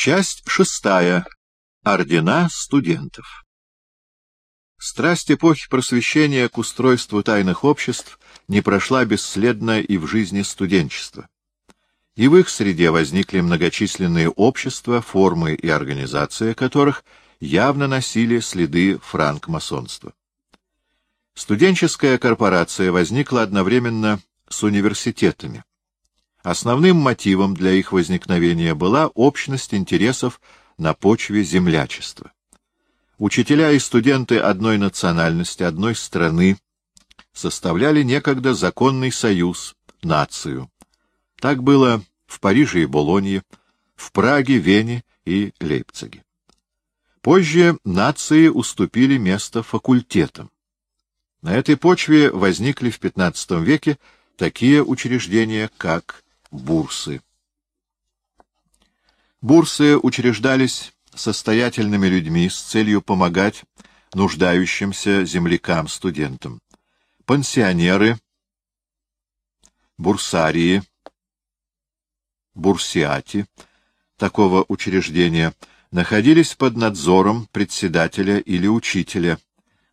Часть шестая. Ордена студентов. Страсть эпохи просвещения к устройству тайных обществ не прошла бесследно и в жизни студенчества. И в их среде возникли многочисленные общества, формы и организация которых явно носили следы франкмасонства. Студенческая корпорация возникла одновременно с университетами. Основным мотивом для их возникновения была общность интересов на почве землячества. Учителя и студенты одной национальности, одной страны составляли некогда законный союз, нацию. Так было в Париже и Болонье, в Праге, Вене и Лейпциге. Позже нации уступили место факультетам. На этой почве возникли в XV веке такие учреждения, как бурсы. Бурсы учреждались состоятельными людьми с целью помогать нуждающимся землякам-студентам. Пансионеры, бурсарии, бурсиати такого учреждения находились под надзором председателя или учителя,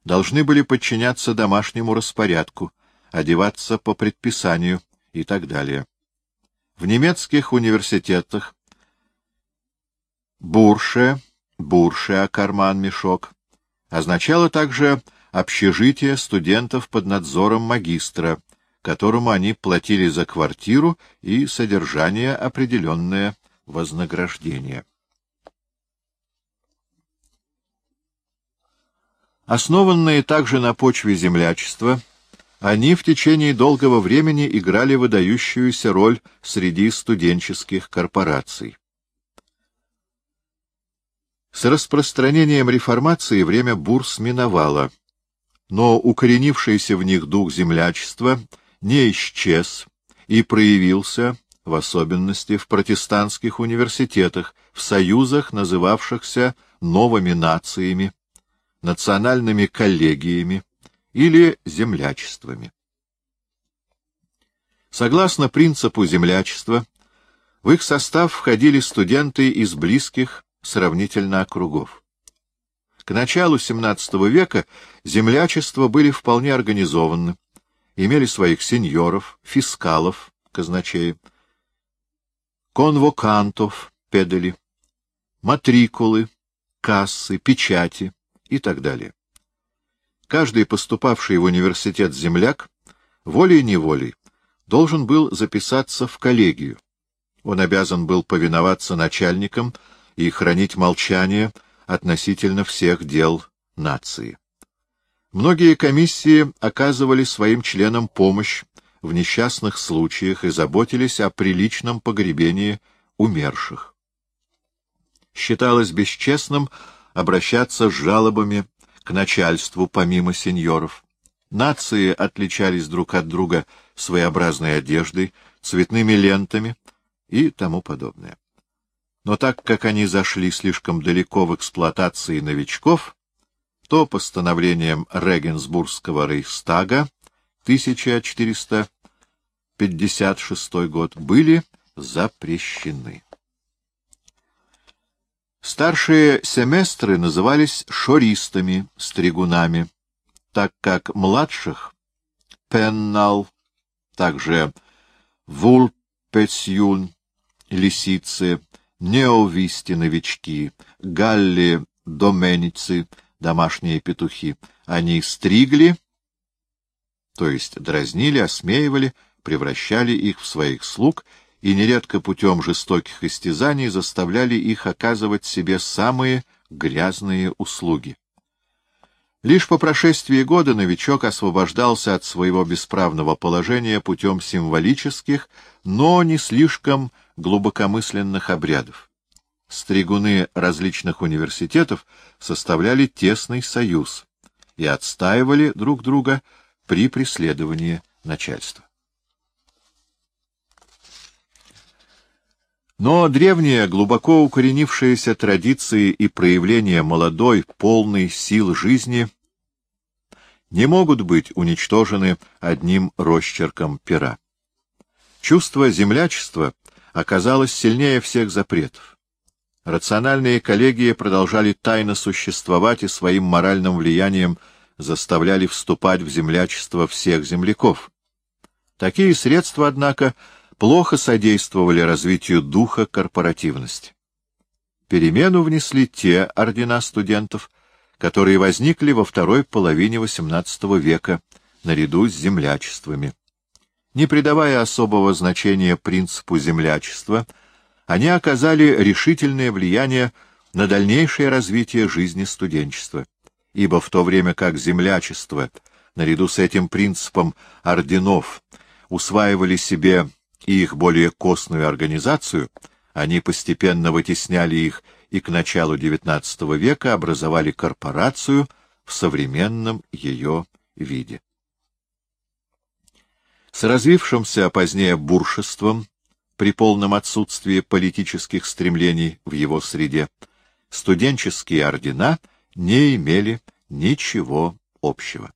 должны были подчиняться домашнему распорядку, одеваться по предписанию и так далее. В немецких университетах «бурше», «бурше», карман-мешок, означало также общежитие студентов под надзором магистра, которому они платили за квартиру и содержание определенное вознаграждение. Основанные также на почве землячества, они в течение долгого времени играли выдающуюся роль среди студенческих корпораций. С распространением реформации время бурс миновало, но укоренившийся в них дух землячества не исчез и проявился, в особенности в протестантских университетах, в союзах, называвшихся новыми нациями, национальными коллегиями или землячествами. Согласно принципу землячества, в их состав входили студенты из близких сравнительно округов. К началу XVII века землячества были вполне организованы, имели своих сеньоров, фискалов, казначеев, конвокантов, педали, матрикулы, кассы, печати, и так далее. Каждый поступавший в университет земляк волей-неволей должен был записаться в коллегию. Он обязан был повиноваться начальникам и хранить молчание относительно всех дел нации. Многие комиссии оказывали своим членам помощь в несчастных случаях и заботились о приличном погребении умерших. Считалось бесчестным обращаться с жалобами к начальству помимо сеньоров. Нации отличались друг от друга своеобразной одеждой, цветными лентами и тому подобное. Но так как они зашли слишком далеко в эксплуатации новичков, то постановлением Регенсбургского рейхстага 1456 год были запрещены. Старшие семестры назывались шористами, стригунами, так как младших — пеннал, также вульпесюн, лисицы, неовисти, новички, галли, доменицы, домашние петухи. Они стригли, то есть дразнили, осмеивали, превращали их в своих слуг — и нередко путем жестоких истязаний заставляли их оказывать себе самые грязные услуги. Лишь по прошествии года новичок освобождался от своего бесправного положения путем символических, но не слишком глубокомысленных обрядов. Стригуны различных университетов составляли тесный союз и отстаивали друг друга при преследовании начальства. Но древние, глубоко укоренившиеся традиции и проявления молодой, полной сил жизни не могут быть уничтожены одним росчерком пера. Чувство землячества оказалось сильнее всех запретов. Рациональные коллегии продолжали тайно существовать и своим моральным влиянием заставляли вступать в землячество всех земляков. Такие средства, однако, плохо содействовали развитию духа корпоративности. Перемену внесли те ордена студентов, которые возникли во второй половине XVIII века наряду с землячествами. Не придавая особого значения принципу землячества, они оказали решительное влияние на дальнейшее развитие жизни студенчества, ибо в то время как землячество, наряду с этим принципом орденов, усваивали себе и их более костную организацию, они постепенно вытесняли их и к началу XIX века образовали корпорацию в современном ее виде. С развившимся позднее буршеством, при полном отсутствии политических стремлений в его среде, студенческие ордена не имели ничего общего.